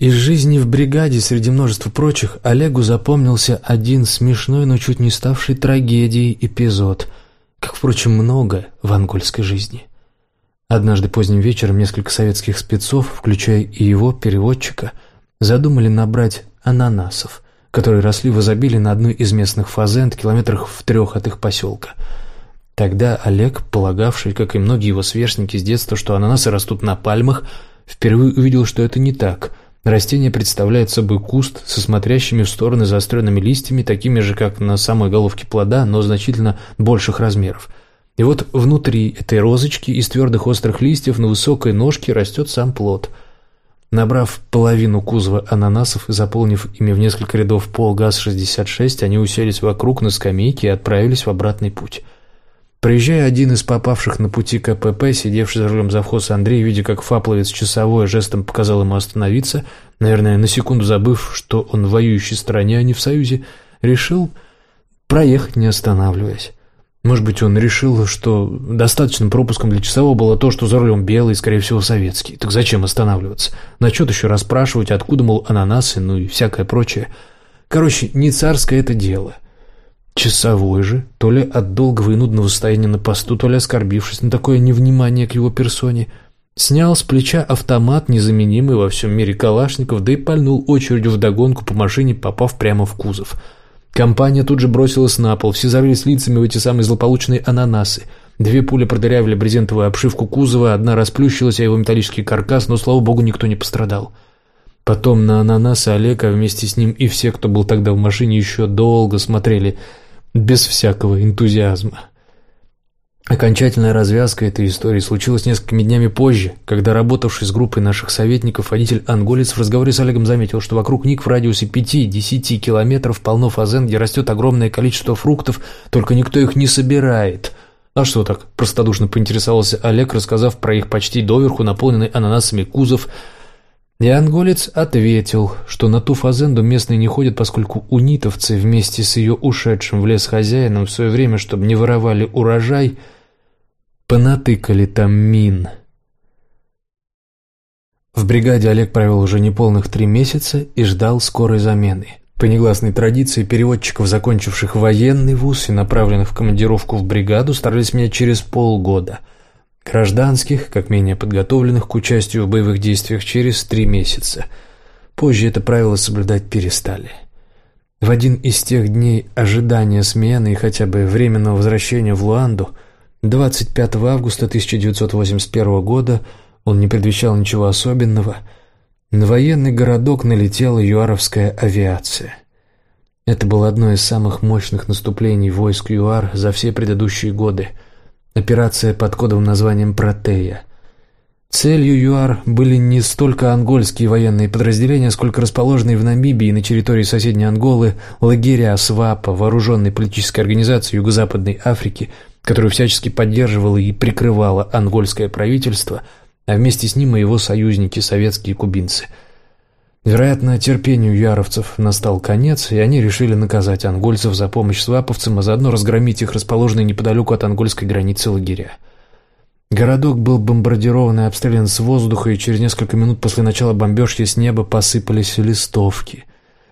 Из жизни в бригаде среди множества прочих Олегу запомнился один смешной, но чуть не ставший трагедией эпизод, как, впрочем, много в ангольской жизни. Однажды поздним вечером несколько советских спецов, включая и его, переводчика, задумали набрать ананасов, которые росли в изобилии на одной из местных фазенд, километрах в трех от их поселка. Тогда Олег, полагавший, как и многие его сверстники с детства, что ананасы растут на пальмах, впервые увидел, что это не так. Растение представляет собой куст со смотрящими в стороны заостренными листьями, такими же, как на самой головке плода, но значительно больших размеров. И вот внутри этой розочки из твердых острых листьев на высокой ножке растет сам плод – Набрав половину кузова ананасов и заполнив ими в несколько рядов пол ГАЗ-66, они уселись вокруг на скамейке и отправились в обратный путь. Приезжая один из попавших на пути КПП, сидевший за рулем завхоза Андрей, видя, как фапловец часовой жестом показал ему остановиться, наверное, на секунду забыв, что он в воюющей стране, а не в Союзе, решил проехать, не останавливаясь. Может быть, он решил, что достаточным пропуском для часового было то, что за рулем белый, скорее всего, советский. Так зачем останавливаться? Начет еще расспрашивать, откуда, мол, ананасы, ну и всякое прочее. Короче, не царское это дело. Часовой же, то ли от долгого и нудного состояния на посту, то ли оскорбившись на такое невнимание к его персоне, снял с плеча автомат, незаменимый во всем мире Калашников, да и пальнул очередью вдогонку по машине, попав прямо в кузов – Компания тут же бросилась на пол, все зарылись лицами в эти самые злополучные ананасы. Две пули продырявили брезентовую обшивку кузова, одна расплющилась, а его металлический каркас, но, слава богу, никто не пострадал. Потом на ананасы Олега вместе с ним и все, кто был тогда в машине, еще долго смотрели, без всякого энтузиазма. Окончательная развязка этой истории случилась несколькими днями позже, когда работавший с группой наших советников водитель анголец в разговоре с Олегом заметил, что вокруг них в радиусе 5-10 километров полно фазен, где растет огромное количество фруктов, только никто их не собирает. А что так? Простодушно поинтересовался Олег, рассказав про их почти доверху наполненный ананасами кузов. И анголец ответил, что на ту фазенду местные не ходят, поскольку унитовцы вместе с ее ушедшим в лес хозяином в свое время, чтобы не воровали урожай – Понатыкали там мин. В бригаде Олег провел уже неполных три месяца и ждал скорой замены. По негласной традиции переводчиков, закончивших военный вуз и направленных в командировку в бригаду, старались менять через полгода. Гражданских, как менее подготовленных к участию в боевых действиях, через три месяца. Позже это правило соблюдать перестали. В один из тех дней ожидания смены и хотя бы временного возвращения в Луанду – 25 августа 1981 года он не предвещал ничего особенного. На военный городок налетела юаровская авиация. Это было одно из самых мощных наступлений войск ЮАР за все предыдущие годы. Операция под кодовым названием «Протея». Целью ЮАР были не столько ангольские военные подразделения, сколько расположенные в Намибии на территории соседней Анголы лагеря СВАПа, вооруженной политической организации Юго-Западной Африки – которую всячески поддерживало и прикрывало ангольское правительство, а вместе с ним и его союзники, советские кубинцы. Вероятно, терпению яровцев настал конец, и они решили наказать ангольцев за помощь сваповцам, а заодно разгромить их расположенные неподалеку от ангольской границы лагеря. Городок был бомбардирован и обстрелян с воздуха, и через несколько минут после начала бомбежки с неба посыпались листовки.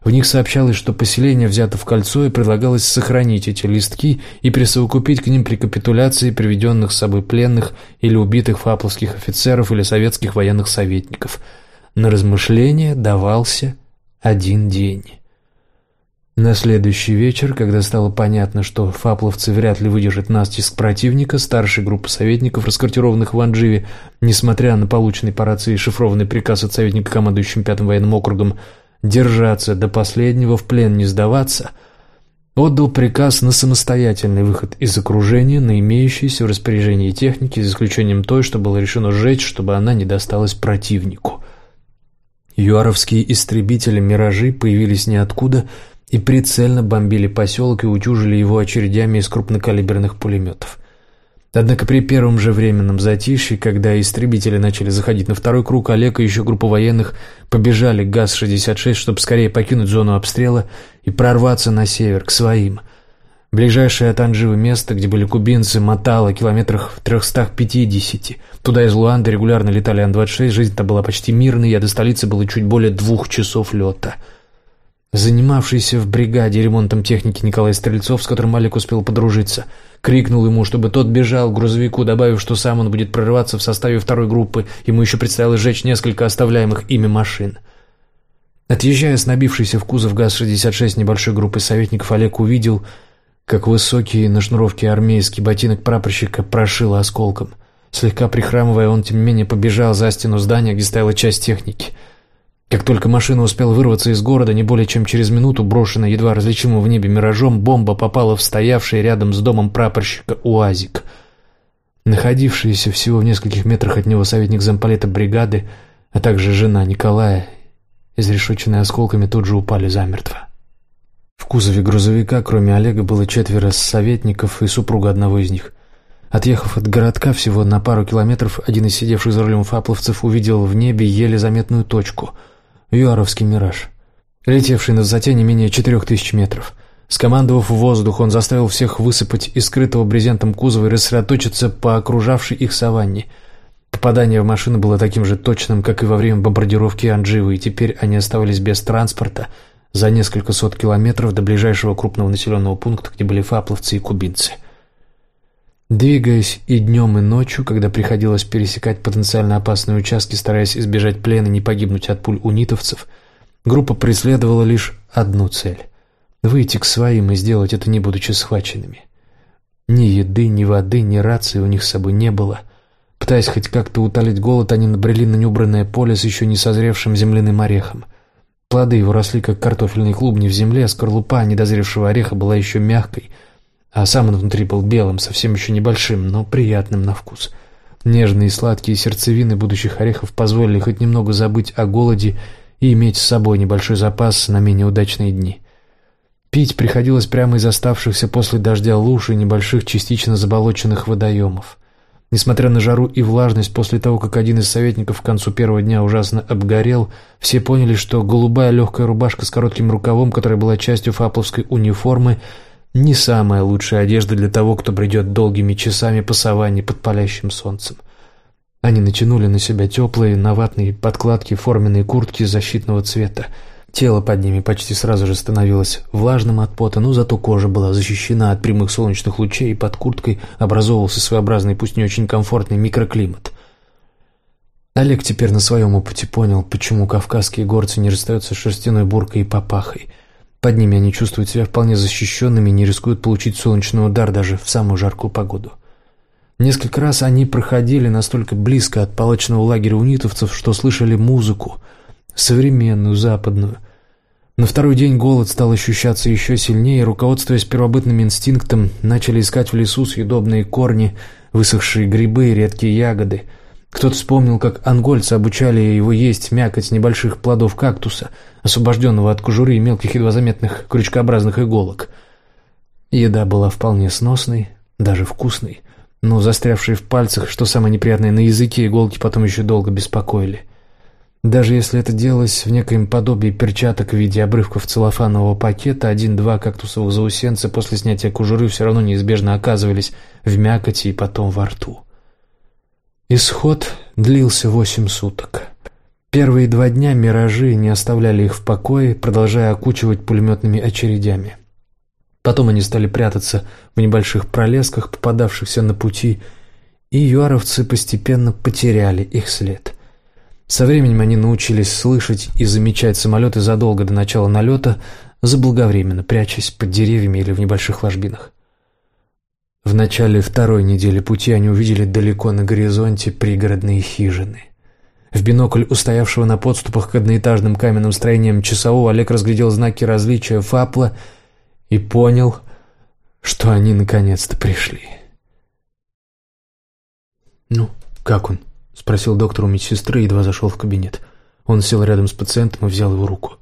В них сообщалось, что поселение взято в кольцо и предлагалось сохранить эти листки и присовокупить к ним при капитуляции приведенных с собой пленных или убитых фапловских офицеров или советских военных советников. На размышление давался один день. На следующий вечер, когда стало понятно, что фапловцы вряд ли выдержат настиск противника, старшая группа советников, расквартированных в Анживе, несмотря на полученный по рации шифрованный приказ от советника, командующим Пятым военным округом, держаться до последнего, в плен не сдаваться, отдал приказ на самостоятельный выход из окружения на имеющиеся в распоряжении техники, за исключением той, что было решено сжечь, чтобы она не досталась противнику. Юаровские истребители «Миражи» появились ниоткуда и прицельно бомбили поселок и утюжили его очередями из крупнокалиберных пулеметов. Однако при первом же временном затишье, когда истребители начали заходить на второй круг, Олег и еще группа военных побежали к ГАЗ-66, чтобы скорее покинуть зону обстрела и прорваться на север, к своим. Ближайшее от Анживы место, где были кубинцы, мотало километрах в 350. Туда из Луанды регулярно летали Ан-26, жизнь-то была почти мирной, а до столицы было чуть более двух часов лета. Занимавшийся в бригаде ремонтом техники Николай Стрельцов, с которым Малик успел подружиться, крикнул ему, чтобы тот бежал к грузовику, добавив, что сам он будет прорываться в составе второй группы, ему еще предстояло сжечь несколько оставляемых ими машин. Отъезжая с набившейся в кузов ГАЗ-66 небольшой группы советников, Олег увидел, как высокий на шнуровке армейский ботинок прапорщика прошило осколком. Слегка прихрамывая, он, тем не менее, побежал за стену здания, где стояла часть техники. Как только машина успела вырваться из города, не более чем через минуту, брошенная едва различимым в небе миражом, бомба попала в стоявший рядом с домом прапорщика УАЗик. Находившийся всего в нескольких метрах от него советник замполита бригады, а также жена Николая, изрешеченные осколками, тут же упали замертво. В кузове грузовика, кроме Олега, было четверо советников и супруга одного из них. Отъехав от городка всего на пару километров, один из сидевших за рулем фапловцев увидел в небе еле заметную точку — Юаровский «Мираж», летевший на высоте не менее четырех тысяч метров. Скомандовав в воздух, он заставил всех высыпать из скрытого брезентом кузова и рассредоточиться по окружавшей их саванне — Попадание в машину было таким же точным, как и во время бомбардировки Андживы, и теперь они оставались без транспорта за несколько сот километров до ближайшего крупного населенного пункта, где были фапловцы и кубинцы. Двигаясь и днем, и ночью, когда приходилось пересекать потенциально опасные участки, стараясь избежать плена и не погибнуть от пуль унитовцев, группа преследовала лишь одну цель — выйти к своим и сделать это, не будучи схваченными. Ни еды, ни воды, ни рации у них с собой не было — Пытаясь хоть как-то утолить голод, они набрели на неубранное поле с еще не созревшим земляным орехом. Плоды его росли, как картофельные клубни в земле, а скорлупа недозревшего ореха была еще мягкой, а сам он внутри был белым, совсем еще небольшим, но приятным на вкус. Нежные и сладкие сердцевины будущих орехов позволили хоть немного забыть о голоде и иметь с собой небольшой запас на менее удачные дни. Пить приходилось прямо из оставшихся после дождя луж и небольших частично заболоченных водоемов. Несмотря на жару и влажность, после того, как один из советников к концу первого дня ужасно обгорел, все поняли, что голубая легкая рубашка с коротким рукавом, которая была частью фапловской униформы, не самая лучшая одежда для того, кто бредет долгими часами по саванне под палящим солнцем. Они натянули на себя теплые, наватные подкладки, форменные куртки защитного цвета, Тело под ними почти сразу же становилось влажным от пота, но зато кожа была защищена от прямых солнечных лучей, и под курткой образовывался своеобразный, пусть не очень комфортный микроклимат. Олег теперь на своем опыте понял, почему кавказские горцы не расстаются с шерстяной буркой и папахой. Под ними они чувствуют себя вполне защищенными и не рискуют получить солнечный удар даже в самую жаркую погоду. Несколько раз они проходили настолько близко от палочного лагеря унитовцев, что слышали музыку — современную, западную. На второй день голод стал ощущаться еще сильнее, и, руководствуясь первобытным инстинктом, начали искать в лесу съедобные корни, высохшие грибы и редкие ягоды. Кто-то вспомнил, как ангольцы обучали его есть мякоть небольших плодов кактуса, освобожденного от кожуры и мелких едва заметных крючкообразных иголок. Еда была вполне сносной, даже вкусной, но застрявшие в пальцах, что самое неприятное, на языке иголки потом еще долго беспокоили. Даже если это делалось в некоем подобии перчаток в виде обрывков целлофанового пакета, один-два кактусовых заусенца после снятия кожуры все равно неизбежно оказывались в мякоти и потом во рту. Исход длился восемь суток. Первые два дня миражи не оставляли их в покое, продолжая окучивать пулеметными очередями. Потом они стали прятаться в небольших пролесках, попадавшихся на пути, и юаровцы постепенно потеряли их след – со временем они научились слышать и замечать самолеты задолго до начала налета, заблаговременно прячась под деревьями или в небольших ложбинах. В начале второй недели пути они увидели далеко на горизонте пригородные хижины. В бинокль устоявшего на подступах к одноэтажным каменным строениям часового Олег разглядел знаки различия фапла и понял, что они наконец-то пришли. «Ну, как он?» — спросил доктор у медсестры, едва зашел в кабинет. Он сел рядом с пациентом и взял его руку.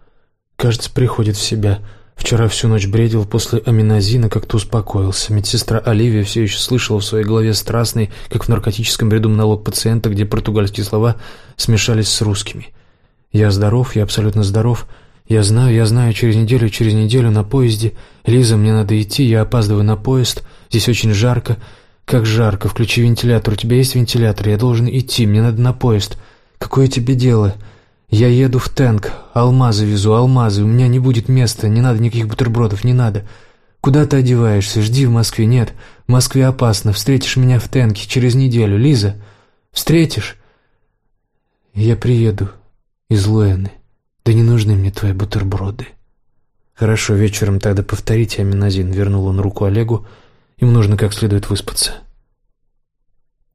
«Кажется, приходит в себя. Вчера всю ночь бредил, после аминозина как-то успокоился. Медсестра Оливия все еще слышала в своей голове страстный, как в наркотическом бреду монолог пациента, где португальские слова смешались с русскими. «Я здоров, я абсолютно здоров. Я знаю, я знаю, через неделю, через неделю на поезде. Лиза, мне надо идти, я опаздываю на поезд. Здесь очень жарко. Как жарко, включи вентилятор. У тебя есть вентилятор? Я должен идти, мне надо на поезд. Какое тебе дело? Я еду в Тэнк, алмазы везу, алмазы. У меня не будет места, не надо никаких бутербродов, не надо. Куда ты одеваешься? Жди в Москве. Нет, в Москве опасно. Встретишь меня в Тэнке через неделю. Лиза, встретишь? Я приеду из Луэны. Да не нужны мне твои бутерброды. Хорошо, вечером тогда повторите аминозин. Вернул он руку Олегу. Им нужно как следует выспаться.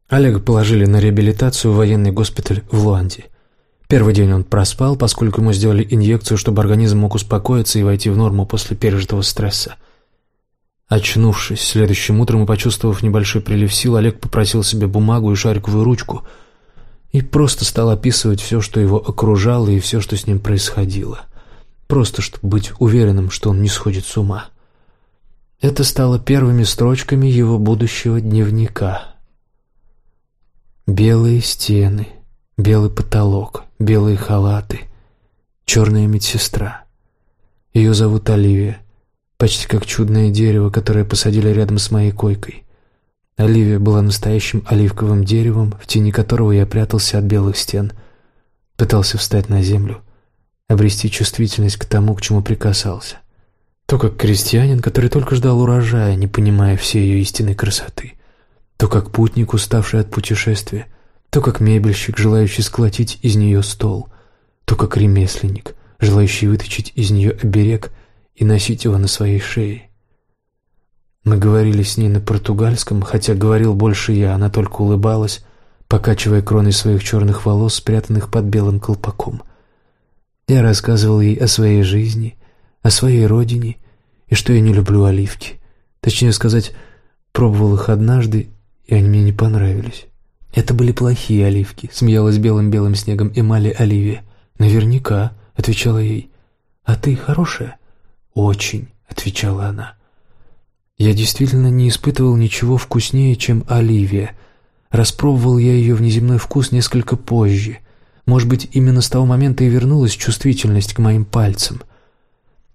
Олега положили на реабилитацию в военный госпиталь в Луанде. Первый день он проспал, поскольку ему сделали инъекцию, чтобы организм мог успокоиться и войти в норму после пережитого стресса. Очнувшись следующим утром и почувствовав небольшой прилив сил, Олег попросил себе бумагу и шариковую ручку – и просто стал описывать все, что его окружало и все, что с ним происходило. Просто чтобы быть уверенным, что он не сходит с ума. Это стало первыми строчками его будущего дневника. Белые стены, белый потолок, белые халаты, черная медсестра. Ее зовут Оливия, почти как чудное дерево, которое посадили рядом с моей койкой. Оливия была настоящим оливковым деревом, в тени которого я прятался от белых стен. Пытался встать на землю, обрести чувствительность к тому, к чему прикасался. То как крестьянин, который только ждал урожая, не понимая всей ее истинной красоты. То как путник, уставший от путешествия. То как мебельщик, желающий сколотить из нее стол. То как ремесленник, желающий выточить из нее оберег и носить его на своей шее. Мы говорили с ней на португальском, хотя говорил больше я, она только улыбалась, покачивая кроной своих черных волос, спрятанных под белым колпаком. Я рассказывал ей о своей жизни, о своей родине и что я не люблю оливки. Точнее сказать, пробовал их однажды, и они мне не понравились. «Это были плохие оливки», — смеялась белым-белым снегом эмали Оливия. «Наверняка», — отвечала ей. «А ты хорошая?» «Очень», — отвечала она. Я действительно не испытывал ничего вкуснее, чем оливия. Распробовал я ее внеземной вкус несколько позже. Может быть, именно с того момента и вернулась чувствительность к моим пальцам.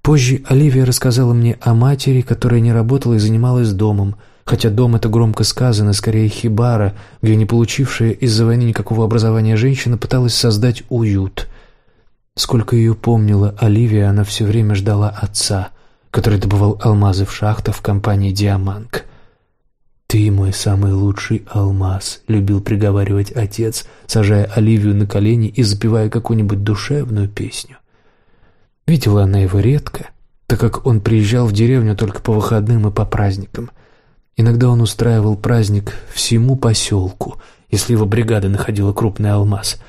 Позже Оливия рассказала мне о матери, которая не работала и занималась домом, хотя дом — это громко сказано, скорее хибара, где не получившая из-за войны никакого образования женщина пыталась создать уют. Сколько ее помнила Оливия, она все время ждала отца — который добывал алмазы в шахтах в компании «Диаманг». «Ты мой самый лучший алмаз», — любил приговаривать отец, сажая Оливию на колени и запевая какую-нибудь душевную песню. Видела она его редко, так как он приезжал в деревню только по выходным и по праздникам. Иногда он устраивал праздник всему поселку, если его бригада находила крупный алмаз.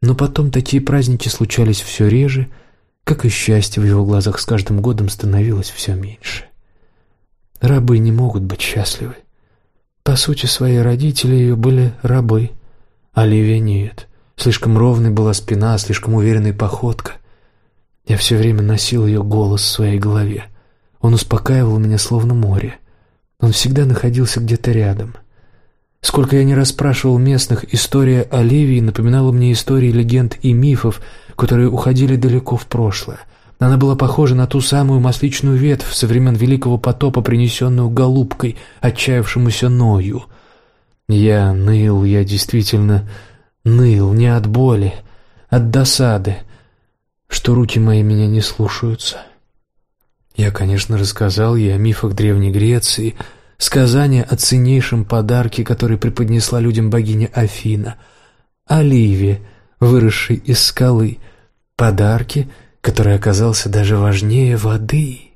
Но потом такие праздники случались все реже — как и счастье в его глазах с каждым годом становилось все меньше. Рабы не могут быть счастливы. По сути, свои родители ее были рабы. Оливия нет. Слишком ровной была спина, слишком уверенная походка. Я все время носил ее голос в своей голове. Он успокаивал меня, словно море. Он всегда находился где-то рядом. Сколько я не расспрашивал местных, история Оливии напоминала мне истории легенд и мифов, которые уходили далеко в прошлое. Она была похожа на ту самую масличную ветвь со времен Великого потопа, принесенную голубкой, отчаявшемуся Ною. Я ныл, я действительно ныл, не от боли, от досады, что руки мои меня не слушаются. Я, конечно, рассказал ей о мифах Древней Греции, сказания о ценнейшем подарке, который преподнесла людям богиня Афина, Оливе, выросший из скалы, подарки, который оказался даже важнее воды.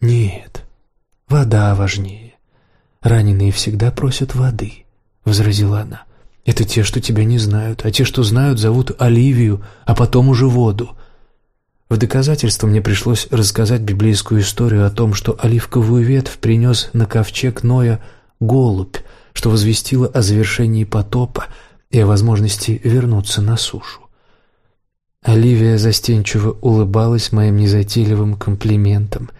Нет, вода важнее. Раненые всегда просят воды, — возразила она. Это те, что тебя не знают, а те, что знают, зовут Оливию, а потом уже воду. В доказательство мне пришлось рассказать библейскую историю о том, что оливковую ветвь принес на ковчег Ноя голубь, что возвестило о завершении потопа, и о возможности вернуться на сушу. Оливия застенчиво улыбалась моим незатейливым комплиментам.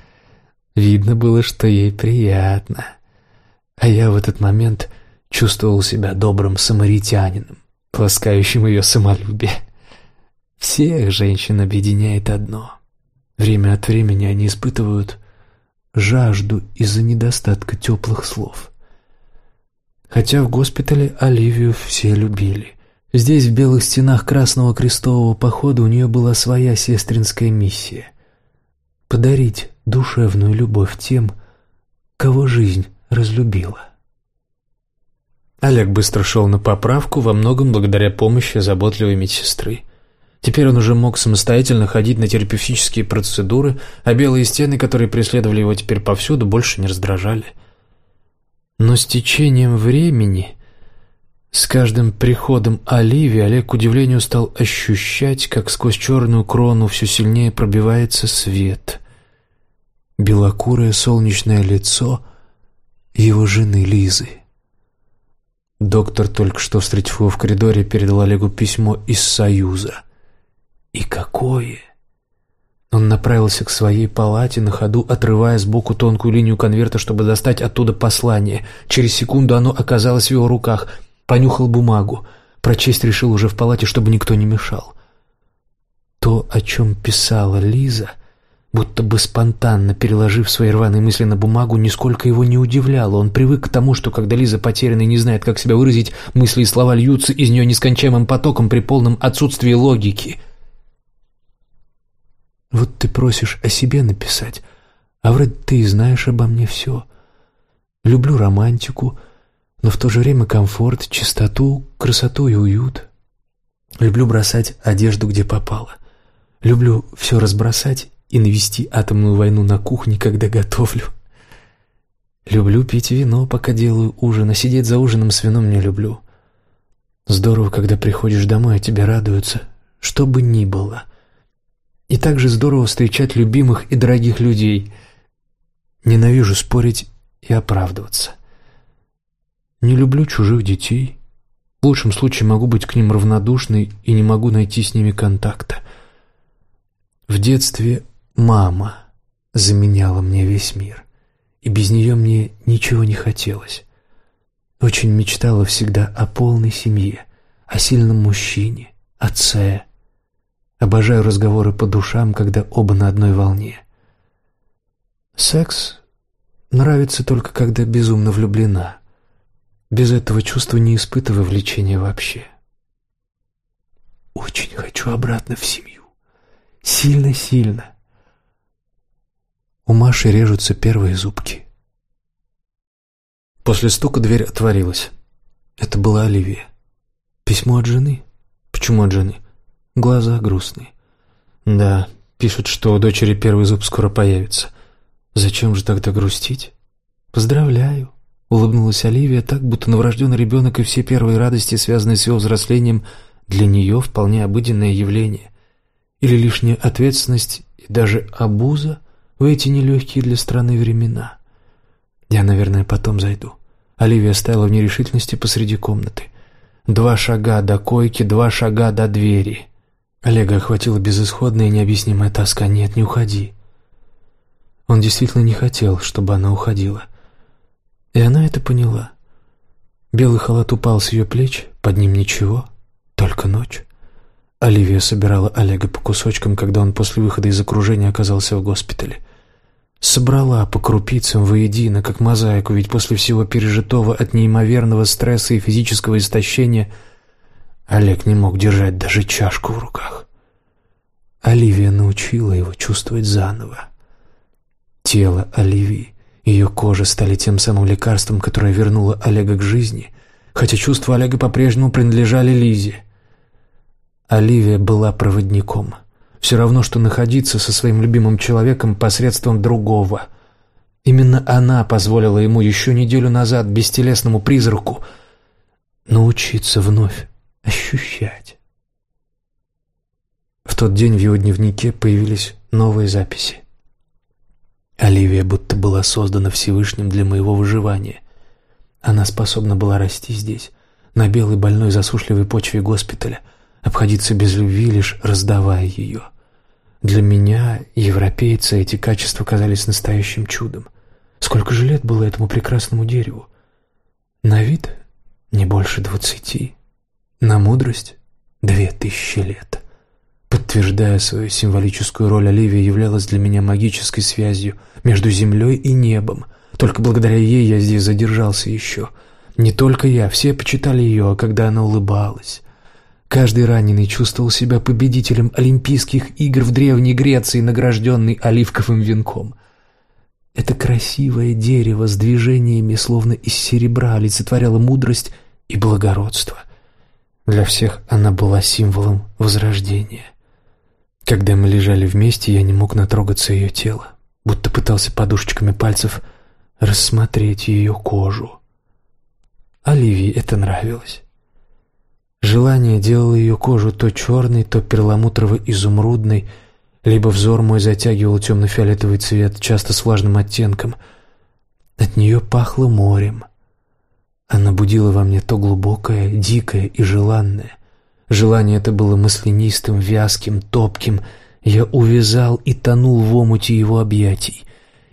Видно было, что ей приятно. А я в этот момент чувствовал себя добрым самаритянином, ласкающим ее самолюбие. Все Всех женщин объединяет одно. Время от времени они испытывают жажду из-за недостатка теплых слов. Хотя в госпитале Оливию все любили. Здесь, в белых стенах Красного Крестового похода, у нее была своя сестринская миссия — подарить душевную любовь тем, кого жизнь разлюбила. Олег быстро шел на поправку, во многом благодаря помощи заботливой медсестры. Теперь он уже мог самостоятельно ходить на терапевтические процедуры, а белые стены, которые преследовали его теперь повсюду, больше не раздражали. Но с течением времени, с каждым приходом Оливии, Олег, к удивлению, стал ощущать, как сквозь черную крону все сильнее пробивается свет. Белокурое солнечное лицо его жены Лизы. Доктор, только что встретив его в коридоре, передал Олегу письмо из Союза — и какое! Он направился к своей палате, на ходу отрывая сбоку тонкую линию конверта, чтобы достать оттуда послание. Через секунду оно оказалось в его руках. Понюхал бумагу. Прочесть решил уже в палате, чтобы никто не мешал. То, о чем писала Лиза, будто бы спонтанно переложив свои рваные мысли на бумагу, нисколько его не удивляло. Он привык к тому, что когда Лиза потеряна и не знает, как себя выразить, мысли и слова льются из нее нескончаемым потоком при полном отсутствии логики — вот ты просишь о себе написать, а вроде ты и знаешь обо мне все. Люблю романтику, но в то же время комфорт, чистоту, красоту и уют. Люблю бросать одежду, где попало. Люблю все разбросать и навести атомную войну на кухне, когда готовлю. Люблю пить вино, пока делаю ужин, а сидеть за ужином с вином не люблю. Здорово, когда приходишь домой, а тебе радуются, что бы ни было. И также здорово встречать любимых и дорогих людей. Ненавижу спорить и оправдываться. Не люблю чужих детей. В лучшем случае могу быть к ним равнодушной и не могу найти с ними контакта. В детстве мама заменяла мне весь мир, и без нее мне ничего не хотелось. Очень мечтала всегда о полной семье, о сильном мужчине, отце, Обожаю разговоры по душам, когда оба на одной волне. Секс нравится только, когда безумно влюблена. Без этого чувства не испытываю влечения вообще. Очень хочу обратно в семью. Сильно-сильно. У Маши режутся первые зубки. После стука дверь отворилась. Это была Оливия. Письмо от жены? Почему от жены? Глаза грустные. Да, пишут, что у дочери первый зуб скоро появится. Зачем же тогда грустить? Поздравляю. Улыбнулась Оливия так, будто новорожденный ребенок и все первые радости, связанные с его взрослением, для нее вполне обыденное явление. Или лишняя ответственность и даже обуза в эти нелегкие для страны времена. Я, наверное, потом зайду. Оливия стояла в нерешительности посреди комнаты. Два шага до койки, два шага до двери. Олега охватила безысходная и необъяснимая тоска. «Нет, не уходи». Он действительно не хотел, чтобы она уходила. И она это поняла. Белый халат упал с ее плеч, под ним ничего, только ночь. Оливия собирала Олега по кусочкам, когда он после выхода из окружения оказался в госпитале. Собрала по крупицам воедино, как мозаику, ведь после всего пережитого от неимоверного стресса и физического истощения – Олег не мог держать даже чашку в руках. Оливия научила его чувствовать заново. Тело Оливии, ее кожа стали тем самым лекарством, которое вернуло Олега к жизни, хотя чувства Олега по-прежнему принадлежали Лизе. Оливия была проводником. Все равно, что находиться со своим любимым человеком посредством другого. Именно она позволила ему еще неделю назад, бестелесному призраку, научиться вновь ощущать. В тот день в его дневнике появились новые записи. Оливия будто была создана Всевышним для моего выживания. Она способна была расти здесь, на белой больной засушливой почве госпиталя, обходиться без любви, лишь раздавая ее. Для меня, европейца, эти качества казались настоящим чудом. Сколько же лет было этому прекрасному дереву? На вид не больше двадцати. На мудрость — две тысячи лет. Подтверждая свою символическую роль, Оливия являлась для меня магической связью между землей и небом. Только благодаря ей я здесь задержался еще. Не только я, все почитали ее, а когда она улыбалась. Каждый раненый чувствовал себя победителем Олимпийских игр в Древней Греции, награжденный оливковым венком. Это красивое дерево с движениями, словно из серебра, олицетворяло мудрость и благородство. Для всех она была символом возрождения. Когда мы лежали вместе, я не мог натрогаться ее тело, будто пытался подушечками пальцев рассмотреть ее кожу. Оливии это нравилось. Желание делало ее кожу то черной, то перламутрово-изумрудной, либо взор мой затягивал темно-фиолетовый цвет, часто с влажным оттенком. От нее пахло морем. Она будила во мне то глубокое, дикое и желанное. Желание это было маслянистым, вязким, топким. Я увязал и тонул в омуте его объятий.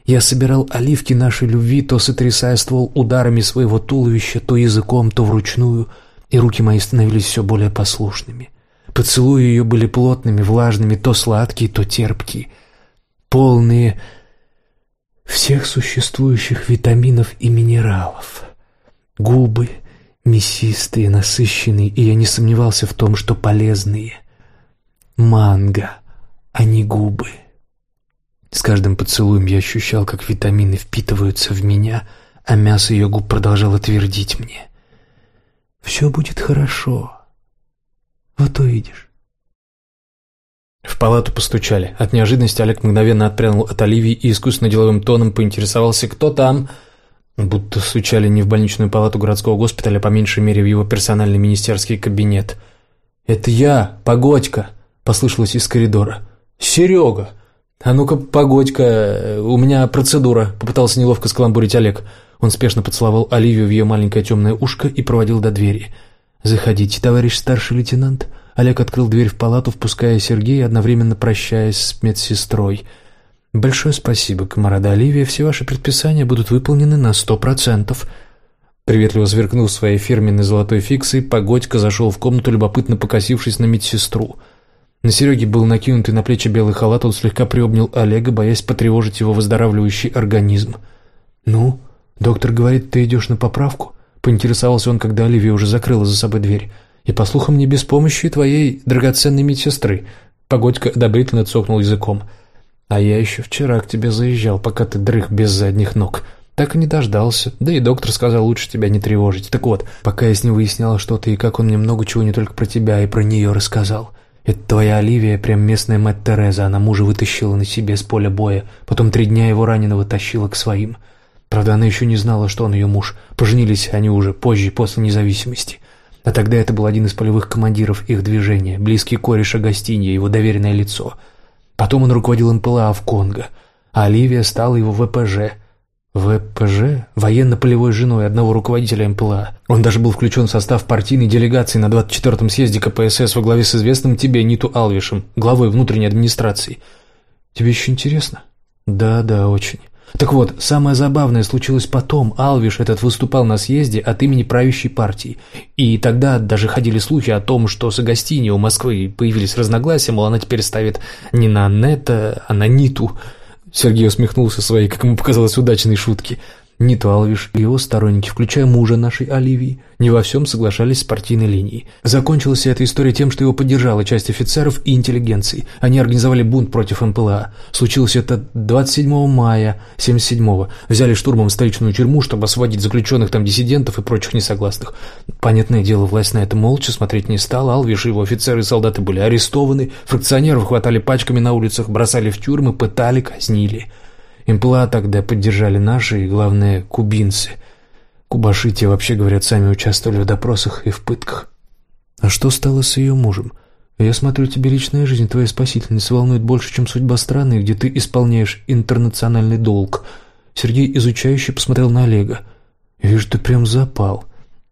Я собирал оливки нашей любви, то сотрясая ствол ударами своего туловища, то языком, то вручную — и руки мои становились все более послушными. Поцелуи ее были плотными, влажными, то сладкие, то терпкие, полные всех существующих витаминов и минералов. Губы мясистые, насыщенные, и я не сомневался в том, что полезные. Манго, а не губы. С каждым поцелуем я ощущал, как витамины впитываются в меня, а мясо ее губ продолжало твердить мне. Все будет хорошо. Вот увидишь. В палату постучали. От неожиданности Олег мгновенно отпрянул от Оливии и искусно деловым тоном поинтересовался, кто там. Будто стучали не в больничную палату городского госпиталя, а по меньшей мере в его персональный министерский кабинет. «Это я, Погодька!» — послышалось из коридора. «Серега! А ну-ка, Погодька, у меня процедура!» — попытался неловко скаламбурить Олег. «Олег!» Он спешно поцеловал Оливию в ее маленькое темное ушко и проводил до двери. «Заходите, товарищ старший лейтенант». Олег открыл дверь в палату, впуская Сергея, одновременно прощаясь с медсестрой. «Большое спасибо, комарада Оливия. Все ваши предписания будут выполнены на сто процентов». Приветливо сверкнув своей фирменной золотой фиксой, Погодька зашел в комнату, любопытно покосившись на медсестру. На Сереге был накинутый на плечи белый халат, он слегка приобнял Олега, боясь потревожить его выздоравливающий организм. «Ну, «Доктор говорит, ты идешь на поправку?» Поинтересовался он, когда Оливия уже закрыла за собой дверь. «И, по слухам, не без помощи твоей драгоценной медсестры». Погодька одобрительно цокнул языком. «А я еще вчера к тебе заезжал, пока ты дрых без задних ног. Так и не дождался. Да и доктор сказал, лучше тебя не тревожить. Так вот, пока я с ним выясняла что-то, и как он мне много чего не только про тебя и про нее рассказал. Это твоя Оливия, прям местная мать Тереза, она мужа вытащила на себе с поля боя, потом три дня его раненого тащила к своим». Правда, она еще не знала, что он ее муж. Поженились они уже позже, после независимости. А тогда это был один из полевых командиров их движения, близкий кореш Агастинья, его доверенное лицо. Потом он руководил МПЛА в Конго, а Оливия стала его ВПЖ. ВПЖ? Военно-полевой женой одного руководителя МПЛА. Он даже был включен в состав партийной делегации на 24-м съезде КПСС во главе с известным тебе Ниту Алвишем, главой внутренней администрации. Тебе еще интересно? Да, да, очень. Так вот, самое забавное случилось потом. Алвиш этот выступал на съезде от имени правящей партии. И тогда даже ходили слухи о том, что с Агастини у Москвы появились разногласия, мол, она теперь ставит не на Нета, а на Ниту. Сергей усмехнулся своей, как ему показалось, удачной шутки. Ни то Алвиш и его сторонники, включая мужа нашей Оливии, не во всем соглашались с партийной линией. Закончилась эта история тем, что его поддержала часть офицеров и интеллигенции. Они организовали бунт против МПЛА. Случилось это 27 мая 77-го. Взяли штурмом столичную тюрьму, чтобы освободить заключенных там диссидентов и прочих несогласных. Понятное дело, власть на это молча смотреть не стала. Алвиш и его офицеры и солдаты были арестованы. Фракционеров хватали пачками на улицах, бросали в тюрьмы, пытали, казнили. МПЛА тогда поддержали наши и, главное, кубинцы. Кубаши те, вообще говорят, сами участвовали в допросах и в пытках. А что стало с ее мужем? Я смотрю, тебе личная жизнь твоей спасительницы волнует больше, чем судьба страны, где ты исполняешь интернациональный долг. Сергей изучающе посмотрел на Олега. «Вижу, ты прям запал».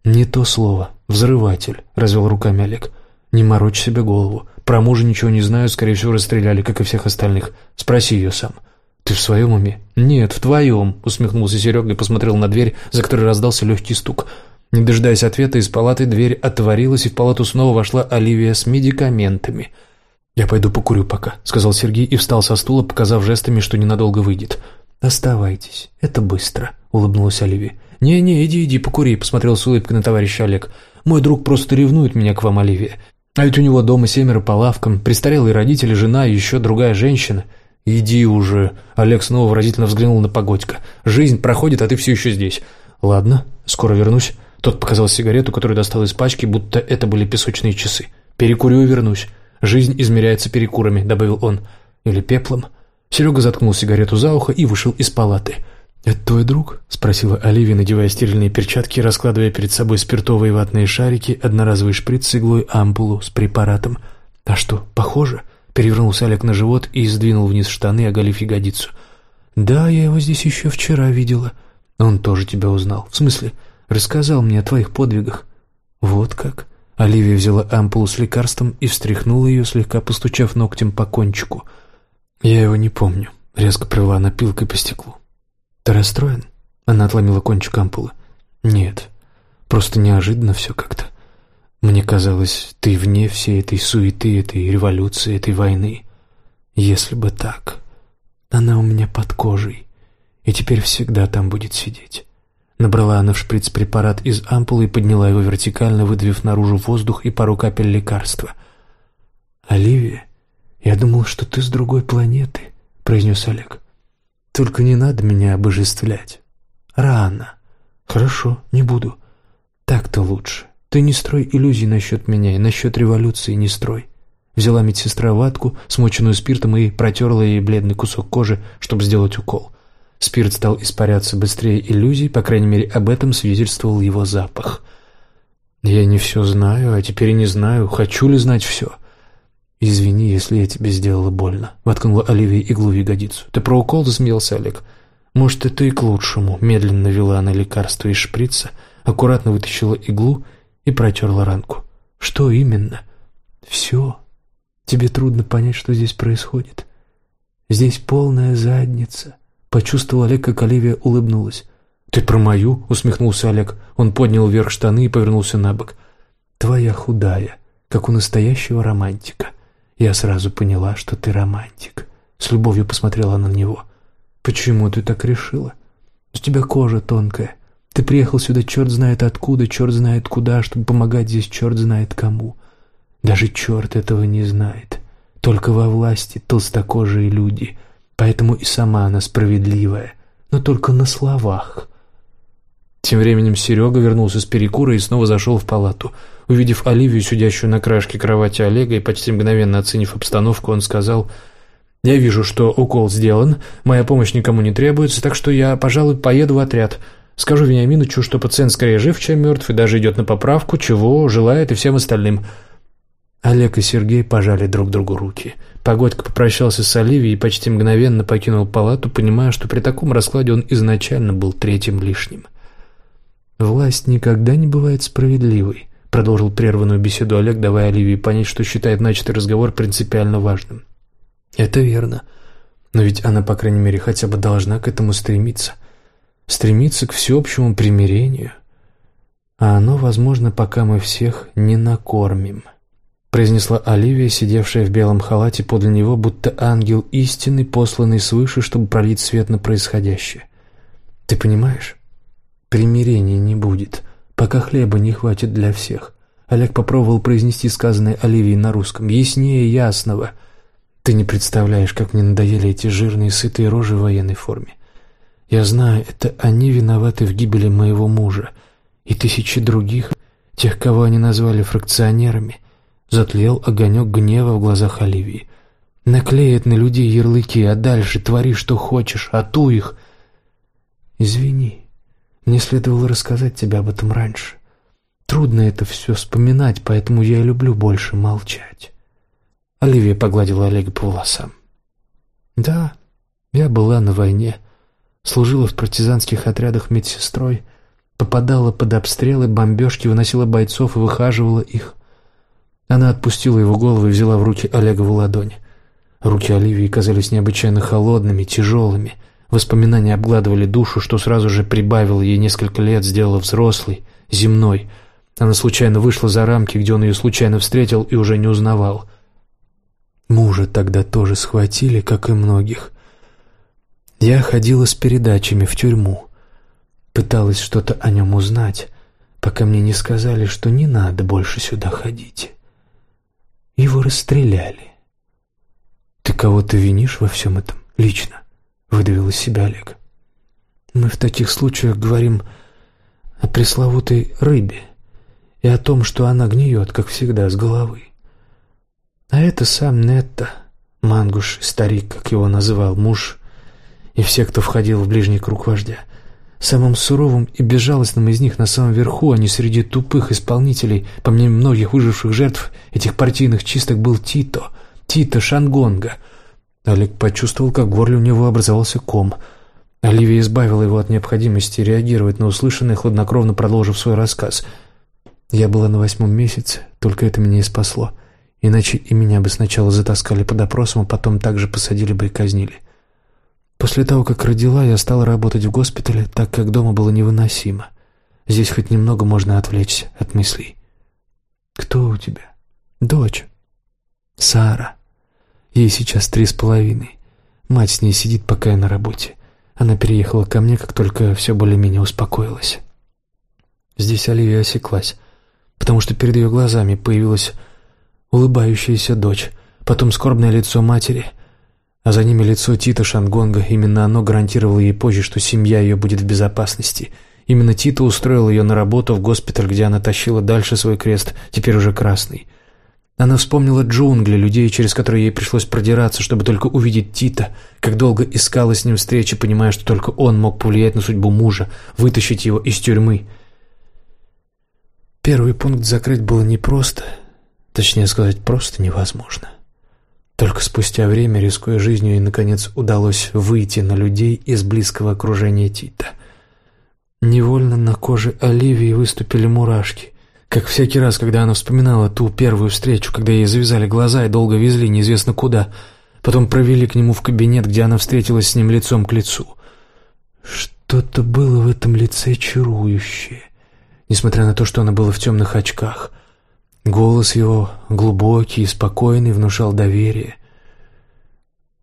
«Не то слово. Взрыватель», — развел руками Олег. «Не морочь себе голову. Про мужа ничего не знаю, скорее всего, расстреляли, как и всех остальных. Спроси ее сам». «Ты в своем уме?» «Нет, в твоем», — усмехнулся Серега и посмотрел на дверь, за которой раздался легкий стук. Не дожидаясь ответа, из палаты дверь отворилась, и в палату снова вошла Оливия с медикаментами. «Я пойду покурю пока», — сказал Сергей и встал со стула, показав жестами, что ненадолго выйдет. «Оставайтесь, это быстро», — улыбнулась Оливия. «Не-не, иди, иди, покури», — посмотрел с улыбкой на товарища Олег. «Мой друг просто ревнует меня к вам, Оливия. А ведь у него дома семеро по лавкам, престарелые родители, жена и еще другая женщина. Иди уже», — Олег снова выразительно взглянул на Погодька. «Жизнь проходит, а ты все еще здесь». «Ладно, скоро вернусь». Тот показал сигарету, которую достал из пачки, будто это были песочные часы. «Перекурю и вернусь». «Жизнь измеряется перекурами», — добавил он. «Или пеплом». Серега заткнул сигарету за ухо и вышел из палаты. «Это твой друг?» — спросила Оливия, надевая стерильные перчатки, раскладывая перед собой спиртовые ватные шарики, одноразовый шприц с иглой, ампулу с препаратом. «А что, похоже?» — перевернулся Олег на живот и сдвинул вниз штаны, оголив ягодицу. «Да, я его здесь еще вчера видела. Он тоже тебя узнал. В смысле, рассказал мне о твоих подвигах». «Вот как?» Оливия взяла ампулу с лекарством и встряхнула ее, слегка постучав ногтем по кончику. «Я его не помню», — резко провела она пилкой по стеклу. «Ты расстроен?» Она отломила кончик ампулы. «Нет, просто неожиданно все как-то. Мне казалось, ты вне всей этой суеты, этой революции, этой войны. Если бы так, она у меня под кожей, и теперь всегда там будет сидеть. Набрала она в шприц препарат из ампулы и подняла его вертикально, выдавив наружу воздух и пару капель лекарства. «Оливия, я думал, что ты с другой планеты», — произнес Олег. «Только не надо меня обожествлять. Рано. Хорошо, не буду. Так-то лучше. Ты не строй иллюзий насчет меня и насчет революции не строй». Взяла медсестра ватку, смоченную спиртом, и протерла ей бледный кусок кожи, чтобы сделать укол. Спирт стал испаряться быстрее иллюзий, по крайней мере, об этом свидетельствовал его запах. «Я не все знаю, а теперь и не знаю, хочу ли знать все». «Извини, если я тебе сделала больно», — воткнула Оливия иглу в ягодицу. «Ты про укол?» — засмеялся Олег. «Может, это и к лучшему», — медленно вела она лекарство из шприца, аккуратно вытащила иглу и протерла ранку. «Что именно?» «Все. Тебе трудно понять, что здесь происходит. Здесь полная задница». Почувствовал Олег, как Оливия улыбнулась. «Ты про мою?» — усмехнулся Олег. Он поднял вверх штаны и повернулся на бок. «Твоя худая, как у настоящего романтика. Я сразу поняла, что ты романтик». С любовью посмотрела она на него. «Почему ты так решила? У тебя кожа тонкая. Ты приехал сюда черт знает откуда, черт знает куда, чтобы помогать здесь черт знает кому. Даже черт этого не знает. Только во власти толстокожие люди, Поэтому и сама она справедливая, но только на словах. Тем временем Серега вернулся с перекура и снова зашел в палату. Увидев Оливию, сидящую на краешке кровати Олега, и почти мгновенно оценив обстановку, он сказал, «Я вижу, что укол сделан, моя помощь никому не требуется, так что я, пожалуй, поеду в отряд. Скажу Вениаминовичу, что пациент скорее жив, чем мертв, и даже идет на поправку, чего желает и всем остальным». Олег и Сергей пожали друг другу руки. Погодька попрощался с Оливией и почти мгновенно покинул палату, понимая, что при таком раскладе он изначально был третьим лишним. «Власть никогда не бывает справедливой», — продолжил прерванную беседу Олег, давая Оливии понять, что считает начатый разговор принципиально важным. «Это верно. Но ведь она, по крайней мере, хотя бы должна к этому стремиться. Стремиться к всеобщему примирению. А оно возможно, пока мы всех не накормим» произнесла Оливия, сидевшая в белом халате подле него, будто ангел истины, посланный свыше, чтобы пролить свет на происходящее. «Ты понимаешь? Примирения не будет, пока хлеба не хватит для всех». Олег попробовал произнести сказанное Оливией на русском. «Яснее ясного. Ты не представляешь, как мне надоели эти жирные, сытые рожи в военной форме. Я знаю, это они виноваты в гибели моего мужа и тысячи других, тех, кого они назвали фракционерами» Затлел огонек гнева в глазах Оливии. Наклеят на людей ярлыки, а дальше твори, что хочешь, а ту их. Извини, мне следовало рассказать тебе об этом раньше. Трудно это все вспоминать, поэтому я и люблю больше молчать. Оливия погладила Олега по волосам. Да, я была на войне, служила в партизанских отрядах медсестрой, попадала под обстрелы, бомбежки, выносила бойцов и выхаживала их. Она отпустила его голову и взяла в руки Олегову ладонь. Руки Оливии казались необычайно холодными, тяжелыми. Воспоминания обгладывали душу, что сразу же прибавило ей несколько лет, сделало взрослой, земной. Она случайно вышла за рамки, где он ее случайно встретил и уже не узнавал. Мужа тогда тоже схватили, как и многих. Я ходила с передачами в тюрьму. Пыталась что-то о нем узнать, пока мне не сказали, что не надо больше сюда ходить. Его расстреляли. «Ты кого-то винишь во всем этом? Лично?» — выдавил из себя Олег. «Мы в таких случаях говорим о пресловутой рыбе и о том, что она гниет, как всегда, с головы. А это сам Нетта, Мангуш, старик, как его называл муж, и все, кто входил в ближний круг вождя. Самым суровым и безжалостным из них на самом верху, а не среди тупых исполнителей, по мнению многих выживших жертв этих партийных чисток, был Тито, Тито Шангонга. Олег почувствовал, как в горле у него образовался ком. Оливия избавила его от необходимости реагировать на услышанное, хладнокровно продолжив свой рассказ. «Я была на восьмом месяце, только это меня и спасло». Иначе и меня бы сначала затаскали под допросом, а потом также посадили бы и казнили. После того, как родила, я стала работать в госпитале, так как дома было невыносимо. Здесь хоть немного можно отвлечься от мыслей. «Кто у тебя?» «Дочь. Сара. Ей сейчас три с половиной. Мать с ней сидит, пока я на работе. Она переехала ко мне, как только все более-менее успокоилось». Здесь Оливия осеклась, потому что перед ее глазами появилась улыбающаяся дочь, потом скорбное лицо матери, а за ними лицо Тита Шангонга. Именно оно гарантировало ей позже, что семья ее будет в безопасности. Именно Тита устроил ее на работу в госпиталь, где она тащила дальше свой крест, теперь уже красный. Она вспомнила джунгли, людей, через которые ей пришлось продираться, чтобы только увидеть Тита, как долго искала с ним встречи, понимая, что только он мог повлиять на судьбу мужа, вытащить его из тюрьмы. Первый пункт закрыть было непросто — Точнее сказать, просто невозможно. Только спустя время, рискуя жизнью, ей, наконец, удалось выйти на людей из близкого окружения Тита. Невольно на коже Оливии выступили мурашки, как всякий раз, когда она вспоминала ту первую встречу, когда ей завязали глаза и долго везли неизвестно куда, потом провели к нему в кабинет, где она встретилась с ним лицом к лицу. Что-то было в этом лице чарующее, несмотря на то, что она была в темных очках — Голос его, глубокий и спокойный, внушал доверие.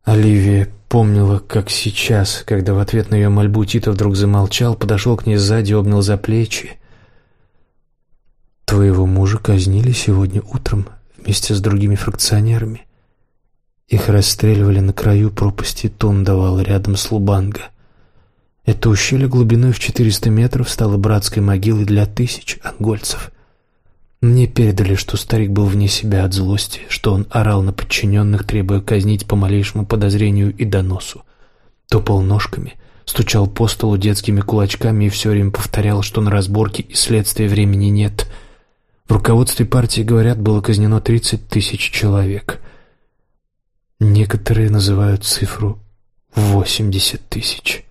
Оливия помнила, как сейчас, когда в ответ на ее мольбу Тита вдруг замолчал, подошел к ней сзади, обнял за плечи. «Твоего мужа казнили сегодня утром вместе с другими фракционерами. Их расстреливали на краю пропасти Тундавала рядом с Лубанга. Это ущелье глубиной в 400 метров стало братской могилой для тысяч ангольцев». Мне передали, что старик был вне себя от злости, что он орал на подчиненных, требуя казнить по малейшему подозрению и доносу. Топал ножками, стучал по столу детскими кулачками и все время повторял, что на разборке и следствие времени нет. В руководстве партии, говорят, было казнено 30 тысяч человек. Некоторые называют цифру 80 тысяч.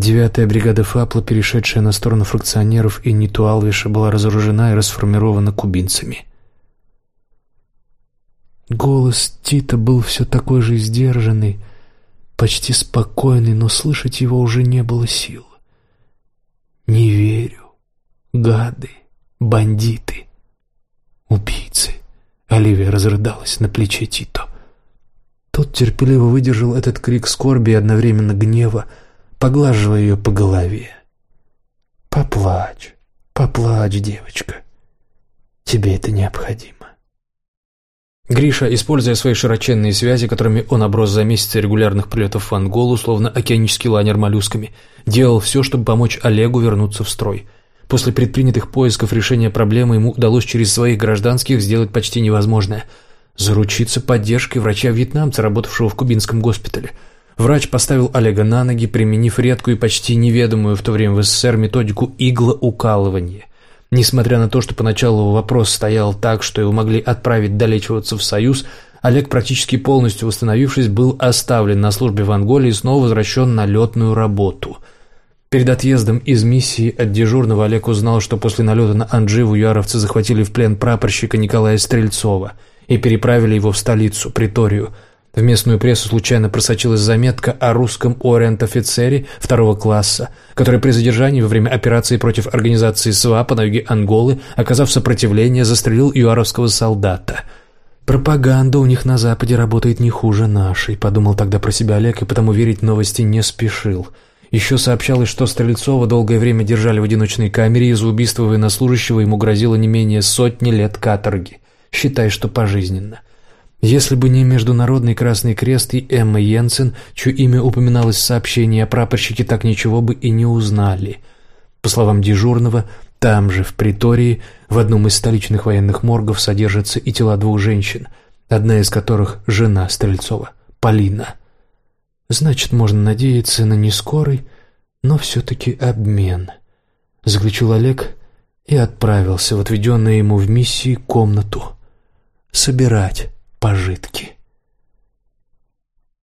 Девятая бригада ФАПЛа, перешедшая на сторону фракционеров и Ниту Алвиша, была разоружена и расформирована кубинцами. Голос Тита был все такой же сдержанный, почти спокойный, но слышать его уже не было сил. «Не верю. Гады, бандиты, убийцы!» Оливия разрыдалась на плече Тито. Тот терпеливо выдержал этот крик скорби и одновременно гнева, поглаживая ее по голове. «Поплачь, поплачь, девочка. Тебе это необходимо». Гриша, используя свои широченные связи, которыми он оброс за месяцы регулярных прилетов в Анголу, словно океанический лайнер моллюсками, делал все, чтобы помочь Олегу вернуться в строй. После предпринятых поисков решения проблемы ему удалось через своих гражданских сделать почти невозможное – заручиться поддержкой врача-вьетнамца, работавшего в кубинском госпитале – Врач поставил Олега на ноги, применив редкую и почти неведомую в то время в СССР методику иглоукалывания. Несмотря на то, что поначалу вопрос стоял так, что его могли отправить долечиваться в Союз, Олег, практически полностью восстановившись, был оставлен на службе в Анголе и снова возвращен на летную работу. Перед отъездом из миссии от дежурного Олег узнал, что после налета на Андживу яровцы захватили в плен прапорщика Николая Стрельцова и переправили его в столицу, Приторию – в местную прессу случайно просочилась заметка о русском ориент-офицере второго класса, который при задержании во время операции против организации СВАПа на юге Анголы, оказав сопротивление, застрелил юаровского солдата. Пропаганда у них на Западе работает не хуже нашей, подумал тогда про себя Олег и потому верить новости не спешил. Еще сообщалось, что Стрельцова долгое время держали в одиночной камере, и за убийство военнослужащего ему грозило не менее сотни лет каторги. Считай, что пожизненно. Если бы не Международный Красный Крест и Эмма Йенсен, чье имя упоминалось в сообщении, прапорщики так ничего бы и не узнали. По словам дежурного, там же, в притории, в одном из столичных военных моргов содержатся и тела двух женщин, одна из которых – жена Стрельцова, Полина. Значит, можно надеяться на нескорый, но все-таки обмен. Заключил Олег и отправился в отведенную ему в миссии комнату собирать пожитки.